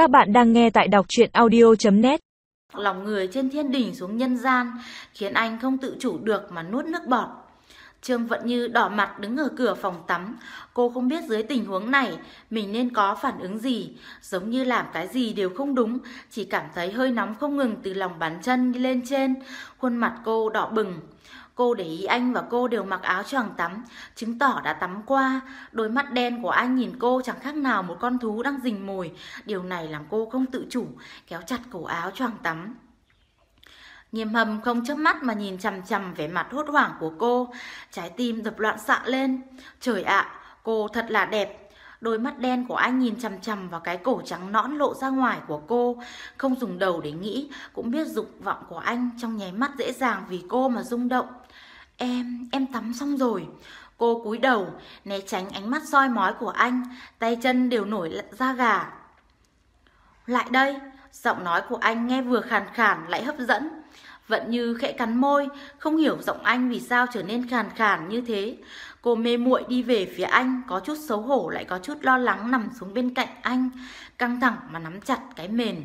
Các bạn đang nghe tại đọc chuyện audio.net Lòng người trên thiên đỉnh xuống nhân gian, khiến anh không tự chủ được mà nuốt nước bọt. Trương Vận Như đỏ mặt đứng ở cửa phòng tắm. Cô không biết dưới tình huống này, mình nên có phản ứng gì. Giống như làm cái gì đều không đúng. Chỉ cảm thấy hơi nóng không ngừng từ lòng bàn chân đi lên trên. Khuôn mặt cô đỏ bừng. Cô để ý anh và cô đều mặc áo choàng tắm, chứng tỏ đã tắm qua. Đôi mắt đen của anh nhìn cô chẳng khác nào một con thú đang rình mồi. Điều này làm cô không tự chủ, kéo chặt cổ áo choàng tắm. Nghiêm hầm không chớp mắt mà nhìn chằm chằm vẻ mặt hốt hoảng của cô. Trái tim đập loạn xạ lên. Trời ạ, cô thật là đẹp. Đôi mắt đen của anh nhìn chằm chằm vào cái cổ trắng nõn lộ ra ngoài của cô. Không dùng đầu để nghĩ, cũng biết dục vọng của anh trong nháy mắt dễ dàng vì cô mà rung động. Em, em tắm xong rồi. Cô cúi đầu, né tránh ánh mắt soi mói của anh, tay chân đều nổi da gà. Lại đây, giọng nói của anh nghe vừa khàn khàn lại hấp dẫn. Vẫn như khẽ cắn môi, không hiểu giọng anh vì sao trở nên khàn khàn như thế. Cô mê muội đi về phía anh, có chút xấu hổ lại có chút lo lắng nằm xuống bên cạnh anh, căng thẳng mà nắm chặt cái mền.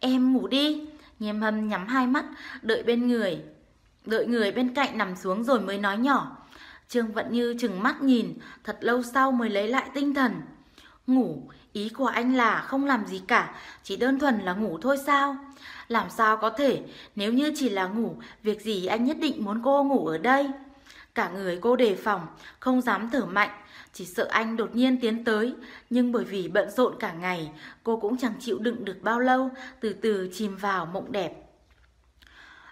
Em ngủ đi, Nghiêm hâm nhắm hai mắt, đợi bên người, Đợi người bên cạnh nằm xuống rồi mới nói nhỏ. Trương Vận Như chừng mắt nhìn, thật lâu sau mới lấy lại tinh thần. Ngủ, ý của anh là không làm gì cả, chỉ đơn thuần là ngủ thôi sao? Làm sao có thể, nếu như chỉ là ngủ, việc gì anh nhất định muốn cô ngủ ở đây? Cả người cô đề phòng, không dám thở mạnh, chỉ sợ anh đột nhiên tiến tới. Nhưng bởi vì bận rộn cả ngày, cô cũng chẳng chịu đựng được bao lâu, từ từ chìm vào mộng đẹp.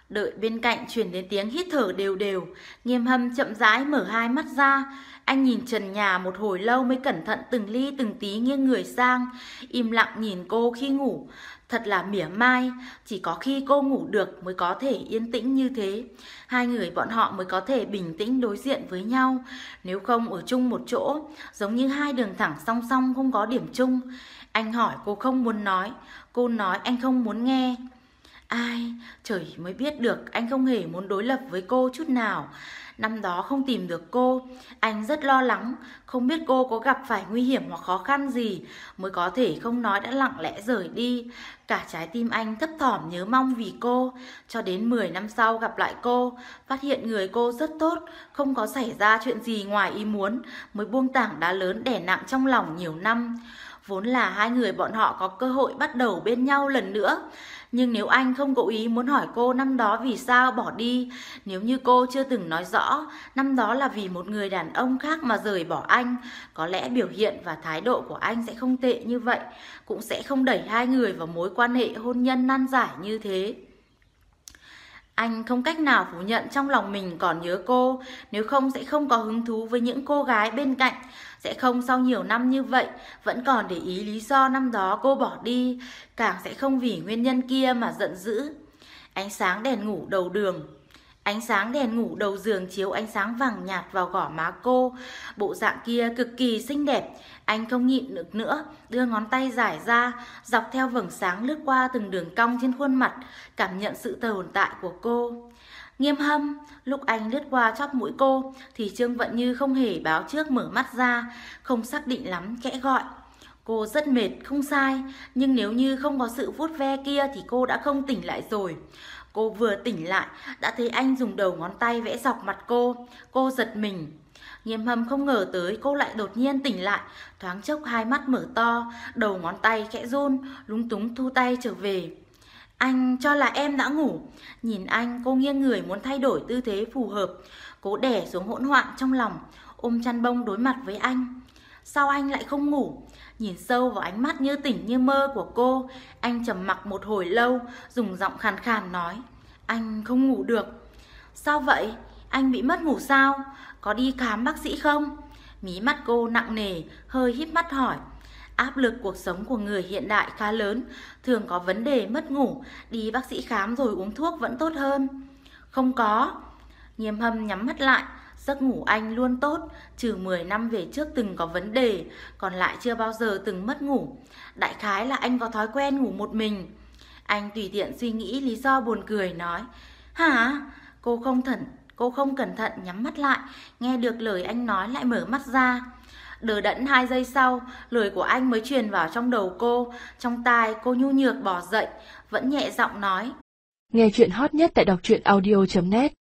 Đợi bên cạnh truyền đến tiếng hít thở đều đều, nghiêm hâm chậm rãi mở hai mắt ra. Anh nhìn trần nhà một hồi lâu mới cẩn thận từng ly từng tí nghiêng người sang, im lặng nhìn cô khi ngủ. Thật là mỉa mai, chỉ có khi cô ngủ được mới có thể yên tĩnh như thế. Hai người bọn họ mới có thể bình tĩnh đối diện với nhau. Nếu không ở chung một chỗ, giống như hai đường thẳng song song không có điểm chung. Anh hỏi cô không muốn nói, cô nói anh không muốn nghe. Ai, trời mới biết được anh không hề muốn đối lập với cô chút nào. Năm đó không tìm được cô, anh rất lo lắng, không biết cô có gặp phải nguy hiểm hoặc khó khăn gì mới có thể không nói đã lặng lẽ rời đi. Cả trái tim anh thấp thỏm nhớ mong vì cô, cho đến 10 năm sau gặp lại cô, phát hiện người cô rất tốt, không có xảy ra chuyện gì ngoài ý muốn, mới buông tảng đá lớn đè nặng trong lòng nhiều năm. Vốn là hai người bọn họ có cơ hội bắt đầu bên nhau lần nữa. Nhưng nếu anh không cố ý muốn hỏi cô năm đó vì sao bỏ đi, nếu như cô chưa từng nói rõ năm đó là vì một người đàn ông khác mà rời bỏ anh, có lẽ biểu hiện và thái độ của anh sẽ không tệ như vậy, cũng sẽ không đẩy hai người vào mối quan hệ hôn nhân nan giải như thế. Anh không cách nào phủ nhận trong lòng mình còn nhớ cô, nếu không sẽ không có hứng thú với những cô gái bên cạnh, sẽ không sau nhiều năm như vậy vẫn còn để ý lý do năm đó cô bỏ đi, càng sẽ không vì nguyên nhân kia mà giận dữ. Ánh sáng đèn ngủ đầu đường. Ánh sáng đèn ngủ đầu giường chiếu ánh sáng vàng nhạt vào gỏ má cô. Bộ dạng kia cực kỳ xinh đẹp. Anh không nhịn được nữa, đưa ngón tay giải ra, dọc theo vầng sáng lướt qua từng đường cong trên khuôn mặt, cảm nhận sự tồn tại của cô. Nghiêm hâm, lúc anh lướt qua chóp mũi cô, thì Trương Vận Như không hề báo trước mở mắt ra, không xác định lắm, kẽ gọi. Cô rất mệt, không sai, nhưng nếu như không có sự vuốt ve kia thì cô đã không tỉnh lại rồi. Cô vừa tỉnh lại, đã thấy anh dùng đầu ngón tay vẽ dọc mặt cô. Cô giật mình. Nghiêm hâm không ngờ tới cô lại đột nhiên tỉnh lại, thoáng chốc hai mắt mở to, đầu ngón tay khẽ run, lúng túng thu tay trở về. Anh cho là em đã ngủ. Nhìn anh, cô nghiêng người muốn thay đổi tư thế phù hợp. Cố đẻ xuống hỗn hoạn trong lòng, ôm chăn bông đối mặt với anh. Sao anh lại không ngủ? Nhìn sâu vào ánh mắt như tỉnh như mơ của cô, anh trầm mặc một hồi lâu, dùng giọng khàn khàn nói. Anh không ngủ được. Sao vậy? Anh bị mất ngủ sao? Có đi khám bác sĩ không? Mí mắt cô nặng nề, hơi híp mắt hỏi. Áp lực cuộc sống của người hiện đại khá lớn, thường có vấn đề mất ngủ, đi bác sĩ khám rồi uống thuốc vẫn tốt hơn. Không có. Nghiêm hâm nhắm mắt lại, giấc ngủ anh luôn tốt, trừ 10 năm về trước từng có vấn đề, còn lại chưa bao giờ từng mất ngủ. Đại khái là anh có thói quen ngủ một mình. Anh tùy tiện suy nghĩ lý do buồn cười nói, Hả? Cô không thận, cô không cẩn thận nhắm mắt lại, nghe được lời anh nói lại mở mắt ra. Đờ đẫn hai giây sau, lời của anh mới truyền vào trong đầu cô. Trong tai cô nhu nhược bỏ dậy, vẫn nhẹ giọng nói. Nghe chuyện hot nhất tại đọc truyện audio.net